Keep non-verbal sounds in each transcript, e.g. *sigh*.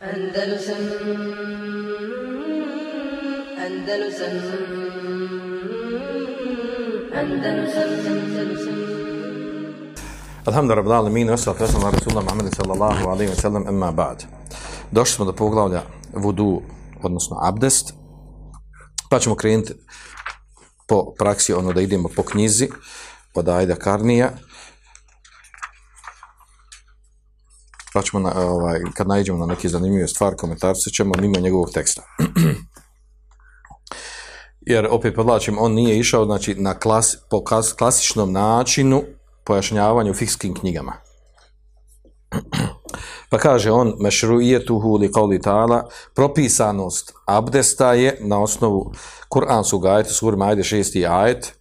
Andalusam Andalusam Andalusam Andalusam Alhamdulillah, rabbil alamin, wassalatu wassalamu ala rasulillah Muhammedin sallallahu alaihi wa sallam, amma ba'd. Došli smo do poglavlja vudu, odnosno abdest, pa ćemo krenuti po praksi, ono da idemo po knjizi od Ajda Karnija, pa ćemo, na, ovaj, kad nađemo na neki zanimljive stvari, komentarce ćemo mimo njegovog teksta. *clears throat* Jer, opet podlačim, on nije išao znači, na klas, po klas, klasičnom načinu pojašnjavanju fikskim knjigama. *clears throat* Pa kaže on, mešruijetuhu li qawli ta'ala, propisanost abdesta je na osnovu Kur'anskog ajeta, sur Majde šesti ajet,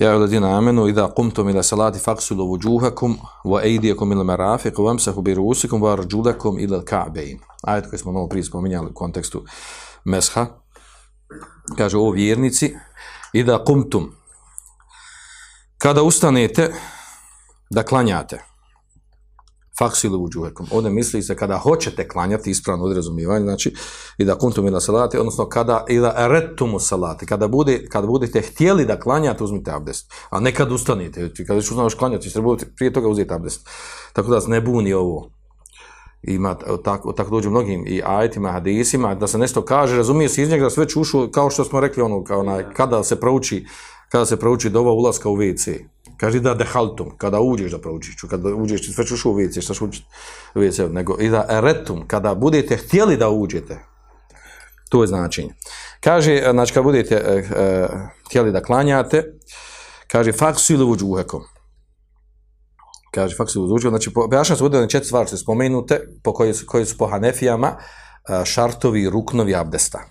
Ja ladina amenu, ida kumtum ila salati faksulu vujuhakum, wa ejdijakum ila marafiq, wa amsahu bi rusikum, wa arđulakum ila ka'bein. Ajet koji smo malo prije spominjali u kontekstu mesha. Kaže, o vjernici, ida kumtum, kada ustanete da klanjate, faksilu vujuhakum. Ovdje misli se kada hoćete klanjati, ispravno od razumijevanja, znači, i da kuntum ila salati, odnosno kada ila eretumu salati, kada, bude, kada budete htjeli da klanjate, uzmite abdest, a ne kad ustanete, kada već ustaneš klanjati, treba prije toga uzeti abdest. Tako da se ne buni ovo. Ima, tako, tako dođu mnogim i ajetima, hadisima, da se nešto kaže, razumije se iz njega da sve čušu, kao što smo rekli, ono, kao onaj, kada se prouči, kada se prouči dova ulaska u WC, Kaže da dehaltum, kada uđeš da proučiš, kada uđeš, sve ćeš u WC, šta ćeš u WC, nego i da eretum, kada budete htjeli da uđete, to je značenje. Kaže, znači, kada budete e, e, htjeli da klanjate, kaže, faksilu vuđuhekom. Kaže, faksilu vuđuhekom, znači, pojašnjam se bude četiri stvari spomenute, po su, koji su po Hanefijama, e, šartovi, ruknovi abdesta.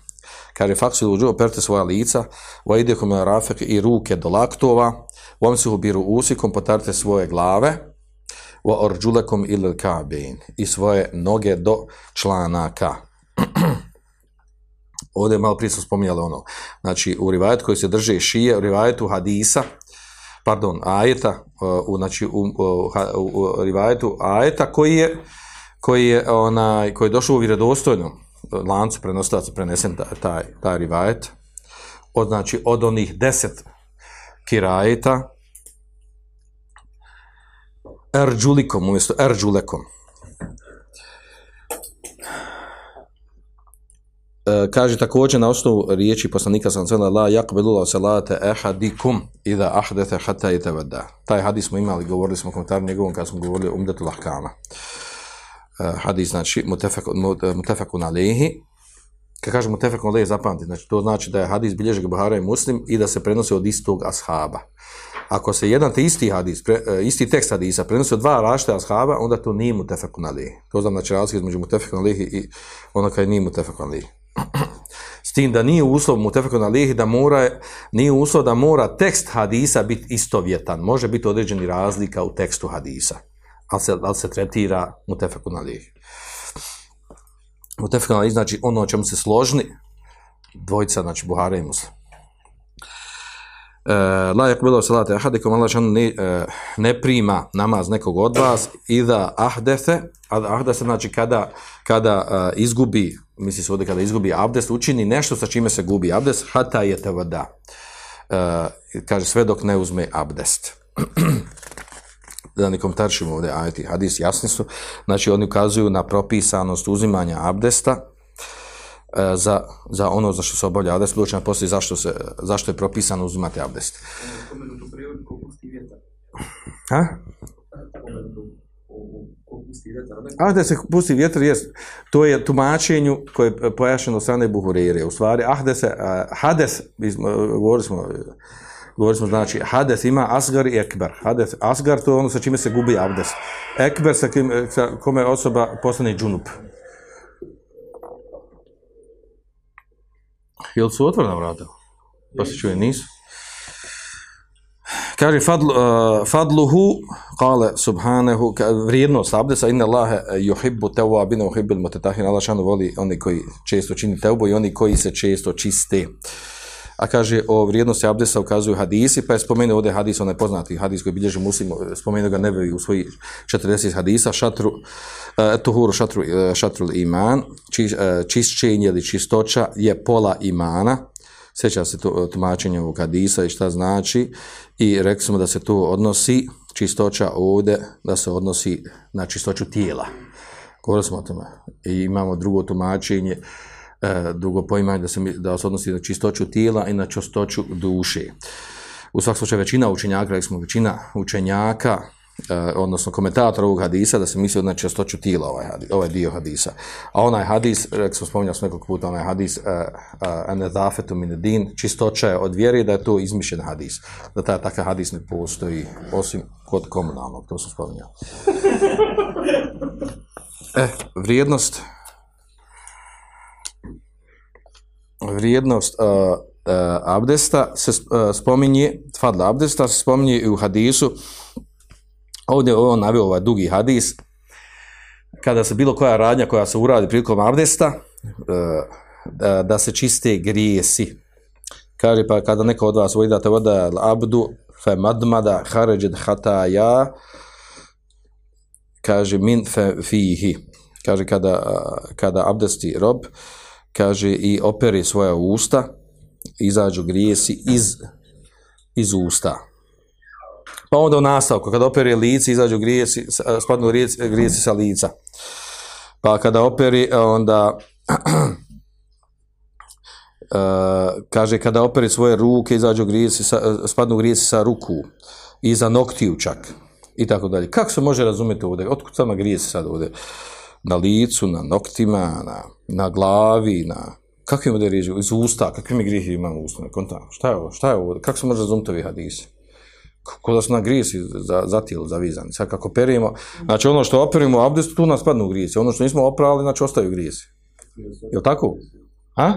Kaže, faksilu vuđuhekom, perte svoja lica, vajdekom rafek i ruke do laktova, Vamsuhu biru usikom, potarite svoje glave, wa orđulekom ili kabein, i svoje noge do članaka. *clears throat* Ovdje malo prije smo spominjali ono, znači u rivajetu koji se drže šije, u rivajetu hadisa, pardon, ajeta, u, znači u, u, u rivajetu ajeta koji je, koji je, onaj, koji je došao u vjerodostojnom lancu prenostaca prenesen taj, taj rivajet, od, znači od onih deset kirajeta erđulikom umjesto erđulekom. E, kaže također na osnovu riječi poslanika sam cela la yaqbilu salate ahadikum idha ahdatha hatta yatawadda. Taj hadis smo imali, govorili smo komentar njegovom kad smo govorili o umdetul ahkama. E, hadis znači mutafakun alayhi kad kažemo tefekon leje zapamti, znači to znači da je hadis bilježeg Buhara i Muslim i da se prenosi od istog ashaba. Ako se jedan te isti hadis, pre, e, isti tekst hadisa prenosi od dva rašte ashaba, onda to nije mu tefekon leje. To znam znači razlika između mu tefekon leje i ono kada nije mu tefekon leje. *clears throat* S tim da nije uslov mu tefekon leje da mora, nije uslov da mora tekst hadisa biti istovjetan. Može biti određeni razlika u tekstu hadisa, ali se, ali se tretira mu tefekon leje. Mutefik analiz, znači ono o čemu se složni, dvojica, znači Buhara i Muslim. E, la yakbilu salate ahadikum Allah ne, e, ne prima namaz nekog od vas i da ahdefe ahdefe znači kada, kada uh, izgubi misli se ovdje kada izgubi abdest učini nešto sa čime se gubi abdest hata je te voda uh, kaže sve dok ne uzme abdest *clears throat* da ne komentaršimo ovdje ajeti hadis jasni su, znači oni ukazuju na propisanost uzimanja abdesta e, za, za ono za što se obavlja abdest, doći poslije zašto, se, zašto je propisano uzimati abdest. Ha? A da se pusti vjetar, jest, to je tumačenju koje je pojašnjeno od strane Buhurire. U stvari, ahdes, hades, govorili smo, govorili smo znači hades ima asgar i ekber. Hades, asgar to je ono sa čime se gubi abdes. Ekber sa, kim, sa kome osoba postane džunup. Jel su otvorena vrata? Pa se čuje, nisu. Kaže fadl, uh, fadluhu, kale subhanehu, vrijednost abdesa, inna Allahe yuhibbu tawabina, yuhibbu il-mutatahin, Allah šanu voli oni koji često čini teubu i oni koji se često čiste. A kaže o vrijednosti abdesta ukazuju hadisi, pa je spomenuo ovdje hadis, onaj poznati hadis koji bilježi muslim, spomenuo ga nebevi u svojih 40 hadisa, šatru, e, tuhuru šatru, e, šatrul iman, či, e, čišćenje ili čistoća je pola imana, sjeća se to tumačenje ovog hadisa i šta znači i rekli smo da se to odnosi, čistoća ovdje, da se odnosi na čistoću tijela. Govorili smo o tome. I imamo drugo tumačenje, e, drugo poimanje da se, da se odnosi na čistoću tijela i na čistoću duše. U svakom slučaju većina učenjaka, rekli smo većina učenjaka, e, odnosno komentatora ovog hadisa, da se misli na čistoću tijela ovaj, hadis, ovaj dio hadisa. A onaj hadis, rekli smo, spominjali smo nekoliko puta, onaj hadis uh, anedafetu min din, čistoća je od vjere, da je to izmišljen hadis. Da taj takav hadis ne postoji, osim kod komunalnog, to sam spominjao. *laughs* E, vrijednost vrijednost uh, abdesta se spominje, fadla abdesta se spominje i u hadisu, ovdje je on naveo ovaj dugi hadis, kada se bilo koja radnja koja se uradi prilikom abdesta, uh, da, da se čiste grijesi. Kaže pa kada neko od vas vojdate voda abdu fe madmada haređed hataja kaže min fe fihi. Kaže kada, kada abdesti rob kaže i operi svoja usta izađu grijesi iz, iz usta pa onda u nastavku kada operi lice izađu grijesi spadnu grijesi, sa lica pa kada operi onda Uh, *clears throat* kaže kada operi svoje ruke izađu grijesi spadnu grijesi sa ruku i za noktiju čak i tako dalje. Kako se može razumjeti ovdje? Otkud sama grijesi sad ovdje? Na licu, na noktima, na, na glavi, na... Kakvi ovdje riječi? Iz usta, kakvi mi grijehi imamo u usta? Konta, šta je ovo? Šta je ovo? Kako se može razumjeti ovi hadisi? Kako da su na grijesi za, za tijelo zavizani. Sad kako perimo, znači ono što operimo u abdestu, tu nas padnu grijesi. Ono što nismo oprali, znači ostaju grijesi. Je li tako? A?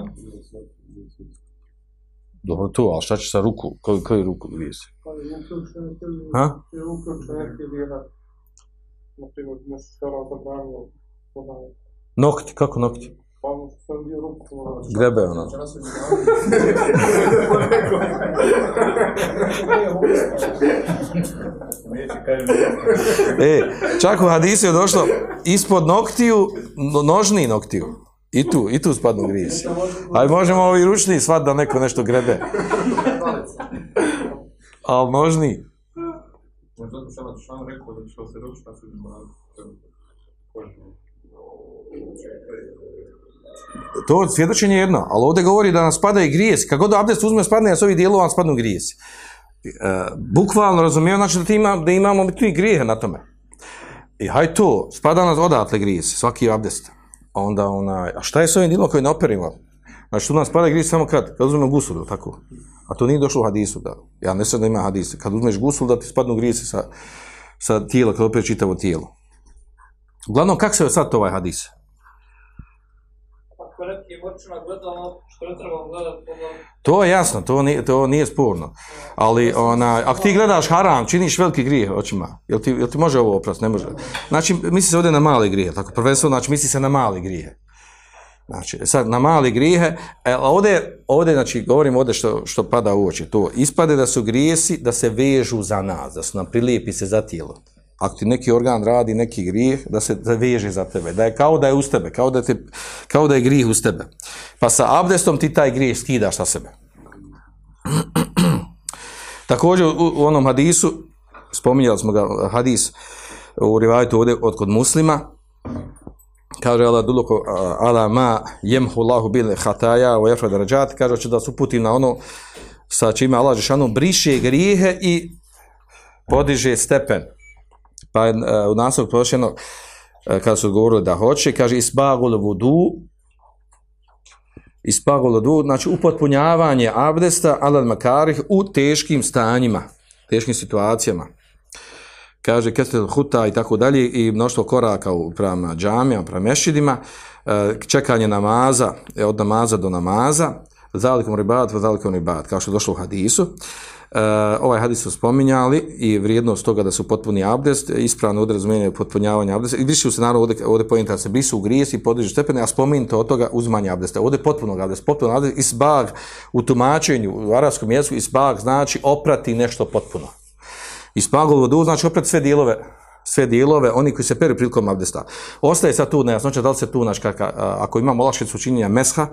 Dobro to, ali šta će sa ruku? Koju, koju ruku grijesi? Ha? je Nokti, kako nokti? Pa ono što sam bio ruku. Grebe ono. *laughs* *laughs* E, čak u hadisu je došlo ispod noktiju, no- nožni noktiju. I tu, i tu spadnu grijesi. Ali možemo ovi ručni svat da neko nešto grebe. Ali nožni. Možda sam rekao da što se ručna se To svjedočenje je jedno, ali ovdje govori da nam spada i grijesi. Kako god abdest uzme spadne, a s ovih dijelova vam spadnu grijesi. E, bukvalno razumijemo, znači da, ti ima, da imamo tu i grijehe na tome. I haj to, spada nas odatle grijesi, svaki abdest. Onda onaj, a šta je s ovim dijelom koji ne operimo? Znači tu nam spada grijesi samo kad? Kad uzmemo gusul, tako? A to nije došlo u hadisu. Da. Ja ne znam da ima hadis. Kad uzmeš gusul, da ti spadnu grijesi sa, sa tijela, kad opere čitavo tijelo. Uglavnom, kako se sad ovaj hadis? Gledati, onda To je jasno, to nije, to nije sporno. Ali, ona, ako ti gledaš haram, činiš veliki grijeh očima. Jel ti, jel ti može ovo oprost? Ne može. Znači, misli se ovdje na mali grijeh. Tako, prvenstveno, znači, misli se na mali grijeh. Znači, sad, na mali grijehe, e, a ovdje, ovdje, znači, govorim ovdje što, što pada u oči. To ispade da su grijesi, da se vežu za nas, da su nam prilijepi se za tijelo. Ako ti neki organ radi neki grijeh, da se veže za tebe, da je kao da je uz tebe, kao da, te, kao da je grijeh uz tebe. Pa sa abdestom ti taj grijeh skidaš sa sebe. *clears throat* Također u, u onom hadisu, spominjali smo ga, hadis u rivajetu ovdje od kod muslima, kaže Allah duluko ala ma jemhu Allahu bil hataja wa yafra darajat, kaže će da se uputi na ono sa čime Allah Žešanu briše grijehe i podiže stepen. Pa je u naslov prošljeno, uh, kada su govorili da hoće, kaže isbagul vudu, ispagul vudu, znači upotpunjavanje abdesta alal makarih u teškim stanjima, teškim situacijama. Kaže kestel huta i tako dalje i mnoštvo koraka u prema džamijama, prema mešidima, e, čekanje namaza, e, od namaza do namaza, zalikom ribat, zalikom ribat, kao što je došlo u hadisu. ovaj hadis su spominjali i vrijednost toga da su potpuni abdest, ispravno odrazumijene potpunjavanje abdesta. I više se naravno ovdje, ovdje pojenta se brisu u grijes i podiže stepene, a spomenuto od toga uzmanje abdesta. Ovdje potpunog abdesta. Potpuno abdest, isbag u tumačenju u arapskom jeziku, isbag znači oprati nešto potpuno. Isbagul vodu znači oprati sve dijelove sve dijelove, oni koji se peru prilikom abdesta. Ostaje sad tu nejasnoća, da li se tu, znači, ako imamo olakšicu činjenja mesha,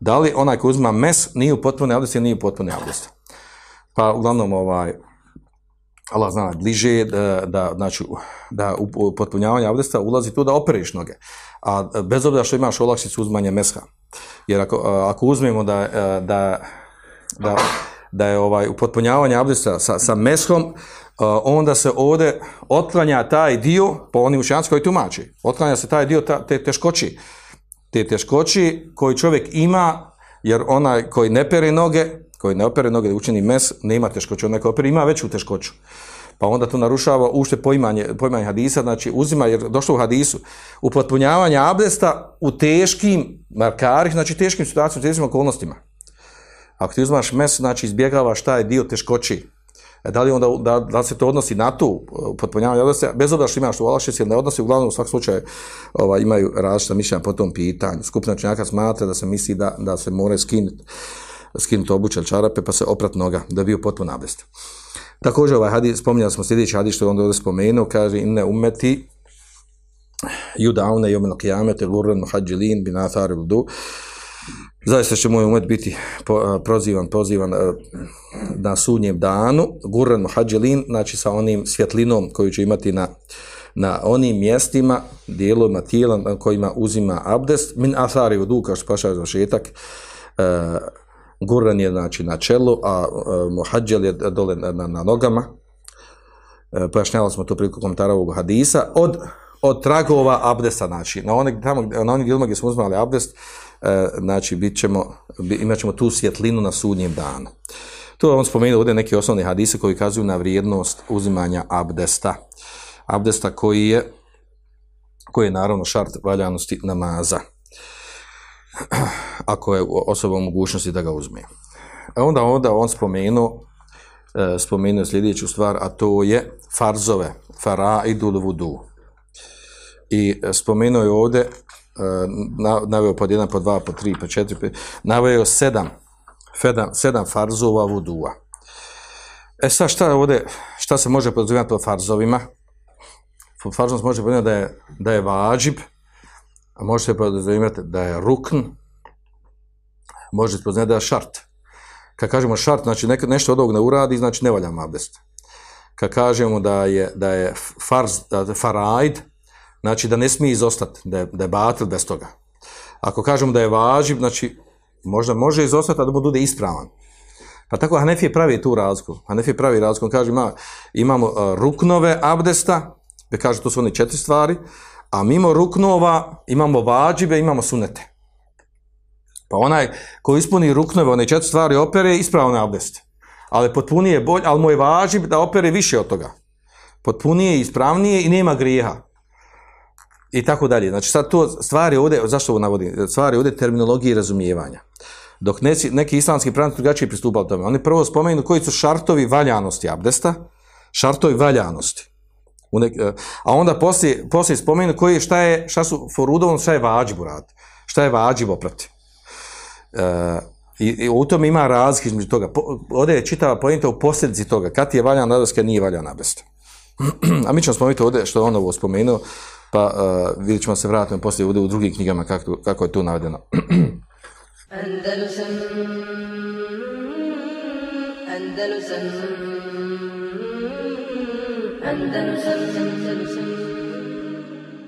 da li onaj koji uzima mes nije u potpuni abdest ili nije u potpuni abdest. Pa uglavnom ovaj, Allah zna bliže da, da, znači, da u potpunjavanje abdesta ulazi tu da opereš noge. A bez obzira što imaš olakšicu uzmanja mesha. Jer ako, ako uzmemo da, da, da, da je ovaj, u potpunjavanje abdesta sa, sa meshom, onda se ovdje otklanja taj dio, po onim učenjacima koji tumači, otklanja se taj dio ta, te teškoći, te teškoći koji čovjek ima, jer onaj koji ne pere noge, koji ne opere noge da učini mes, nema teškoću, onaj koji opere ima veću teškoću. Pa onda to narušava ušte poimanje, poimanje hadisa, znači uzima, jer došlo u hadisu, upotpunjavanje abdesta u teškim markarih, znači teškim situacijama, teškim okolnostima. Ako ti uzmaš mes, znači izbjegavaš taj dio teškoći, da li onda, da, da se to odnosi na tu e, potpunjavanje odnosa, bez obzira što imaš u olakšici ili ne odnosi, uglavnom u svakom slučaju ovaj, imaju različita mišljenja po tom pitanju. Skupina činjaka smatra da se misli da, da se mora skinuti skinuti obuće čarape pa se oprat noga da bi bio potpuno abdest. Također ovaj hadis, spominjali smo sljedeći hadis što je onda ovdje spomenuo, kaže inne umeti judaune jomil kijamete gurran muhađilin athar vudu Zaista će moj umet biti prozivan, pozivan na sudnjem danu, gurran muhađelin, znači sa onim svjetlinom koju će imati na, na onim mjestima, dijelovima tijela na kojima uzima abdest, min athari vudu, kao što paša zašetak, uh, gurran je znači na čelu, a uh, muhađel je dole na, na, na nogama. Uh, pojašnjavali smo to priliku komentara ovog hadisa. Od, od tragova abdesta, znači, na onih, tamo, na onih gdje smo uzmali abdest, E, znači bit ćemo, imat ćemo tu svjetlinu na sudnjem danu. To je on spomenuo ovdje neki osnovni hadise koji kazuju na vrijednost uzimanja abdesta. Abdesta koji je, koji je naravno šart valjanosti namaza. *clears throat* Ako je osoba u mogućnosti da ga uzme. A onda onda on spomenuo e, spomenuo sljedeću stvar, a to je farzove, fara i vudu. I spomenuo je ovdje naveo pod jedan, pod dva, pod tri, pod četiri, pod... naveo sedam, sedam, sedam farzova vudua. E sad šta ovdje, šta se može podrazumijeti pod farzovima? Pod farzom se može podrazumijeti da je, da je vađib, a može se podrazumijeti da je rukn, može se podrazumijeti da je šart. Kad kažemo šart, znači nešto od ovog ne uradi, znači ne valja abdest. Kad kažemo da je, da je farz, da je farajd, znači da ne smije izostati, da je, da je batil bez toga. Ako kažemo da je važiv, znači možda može izostati, a da bude ispravan. Pa tako Hanefije pravi tu razliku. Hanefije pravi razliku. On kaže ima, imamo uh, ruknove abdesta, gdje kaže to su one četiri stvari, a mimo ruknova imamo vađive, imamo sunete. Pa onaj ko ispuni ruknove, one četiri stvari opere, ispravan abdest. Ali potpunije bolj, ali mu je važiv da opere više od toga. Potpunije, ispravnije i nema grijeha i tako dalje. Znači sad to stvari ovdje, zašto ovo navodim? Stvari ovdje terminologije i razumijevanja. Dok neki, neki islamski pravnici drugačije pristupali tome. Oni prvo spomenu koji su šartovi valjanosti abdesta, šartovi valjanosti. Nek, e, a onda poslije, poslije spomenu koji, šta, je, šta su forudovno, šta je vađibu rad, šta je vađivo prati. E, i, i, u tom ima razlike između toga. Po, ovdje je čitava pojenta u posljedici toga, kad je valjan abdest, kad nije valjan abdest. *clears throat* a mi ćemo spomenuti ovdje što je on ovo spomenuo, pa uh, vidjet ćemo se vratiti poslije u drugim knjigama kako, kako je to navedeno. *clears throat* Andalusam. Andalusam. Andalusam